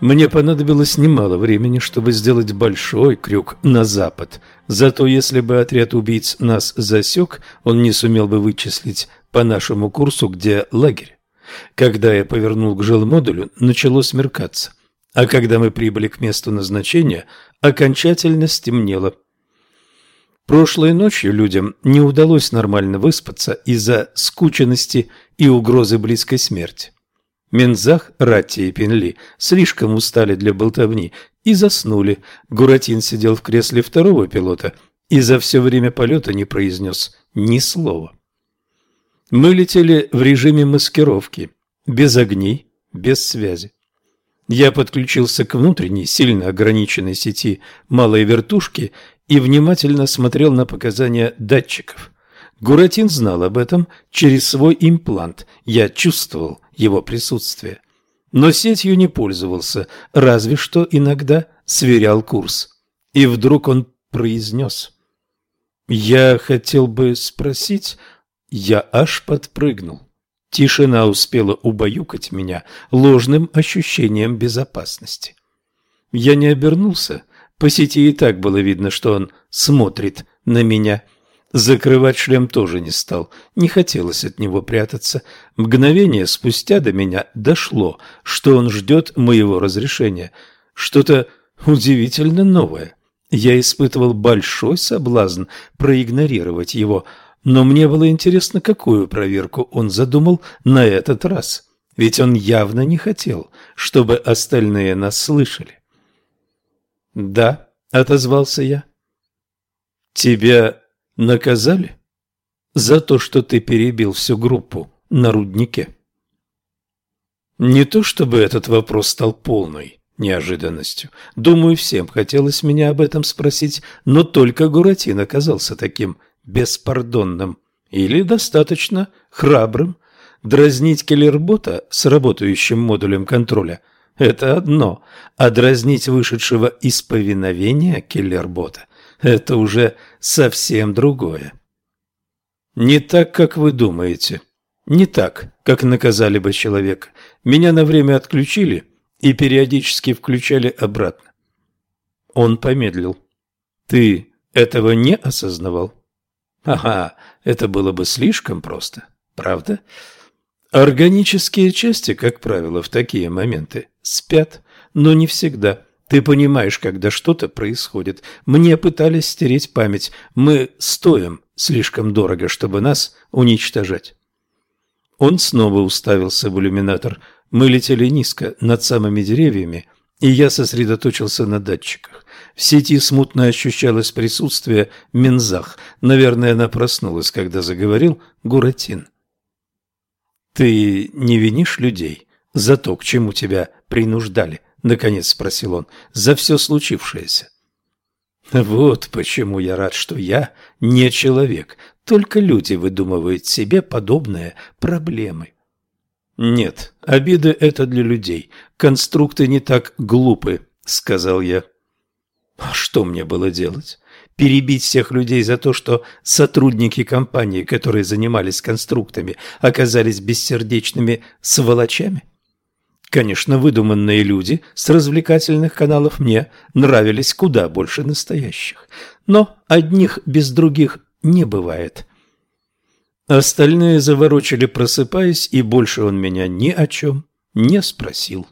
Мне понадобилось немало времени, чтобы сделать большой крюк на запад. Зато если бы отряд убийц нас засек, он не сумел бы вычислить по нашему курсу, где лагерь. Когда я повернул к жилмодулю, начало смеркаться. А когда мы прибыли к месту назначения, окончательно стемнело. Прошлой ночью людям не удалось нормально выспаться из-за скученности и угрозы близкой смерти. Мензах, Ратти и Пенли слишком устали для болтовни и заснули. Гуратин сидел в кресле второго пилота и за все время полета не произнес ни слова. Мы летели в режиме маскировки, без огней, без связи. Я подключился к внутренней, сильно ограниченной сети малой вертушки и внимательно смотрел на показания датчиков. Гуратин знал об этом через свой имплант. Я чувствовал его присутствие. Но сетью не пользовался, разве что иногда сверял курс. И вдруг он произнес. «Я хотел бы спросить...» Я аж подпрыгнул. Тишина успела убаюкать меня ложным ощущением безопасности. Я не обернулся. По сети и так было видно, что он смотрит на меня – Закрывать шлем тоже не стал, не хотелось от него прятаться. Мгновение спустя до меня дошло, что он ждет моего разрешения. Что-то удивительно новое. Я испытывал большой соблазн проигнорировать его, но мне было интересно, какую проверку он задумал на этот раз. Ведь он явно не хотел, чтобы остальные нас слышали. «Да», — отозвался я. «Тебя наказали за то, что ты перебил всю группу на руднике? Не то чтобы этот вопрос стал полной неожиданностью. Думаю, всем хотелось меня об этом спросить, но только Гуратин оказался таким беспардонным или достаточно храбрым. Дразнить киллербота с работающим модулем контроля – это одно, а дразнить вышедшего из повиновения киллербота это уже совсем другое. Не так, как вы думаете. Не так, как наказали бы человека. Меня на время отключили и периодически включали обратно. Он помедлил. Ты этого не осознавал? Ага, это было бы слишком просто, правда? Органические части, как правило, в такие моменты спят, но не всегда. Ты понимаешь, когда что-то происходит. Мне пытались стереть память. Мы стоим слишком дорого, чтобы нас уничтожать. Он снова уставился в иллюминатор. Мы летели низко, над самыми деревьями, и я сосредоточился на датчиках. В сети смутно ощущалось присутствие Мензах. Наверное, она проснулась, когда заговорил Гуратин. «Ты не винишь людей за то, к чему тебя принуждали?» — наконец спросил он, — за все случившееся. Вот почему я рад, что я не человек, только люди выдумывают себе подобные проблемы. Нет, обиды — это для людей, конструкты не так глупы, — сказал я. А что мне было делать? Перебить всех людей за то, что сотрудники компании, которые занимались конструктами, оказались бессердечными сволочами? Конечно, выдуманные люди с развлекательных каналов мне нравились куда больше настоящих. Но одних без других не бывает. Остальные заворочили, просыпаясь, и больше он меня ни о чем не спросил.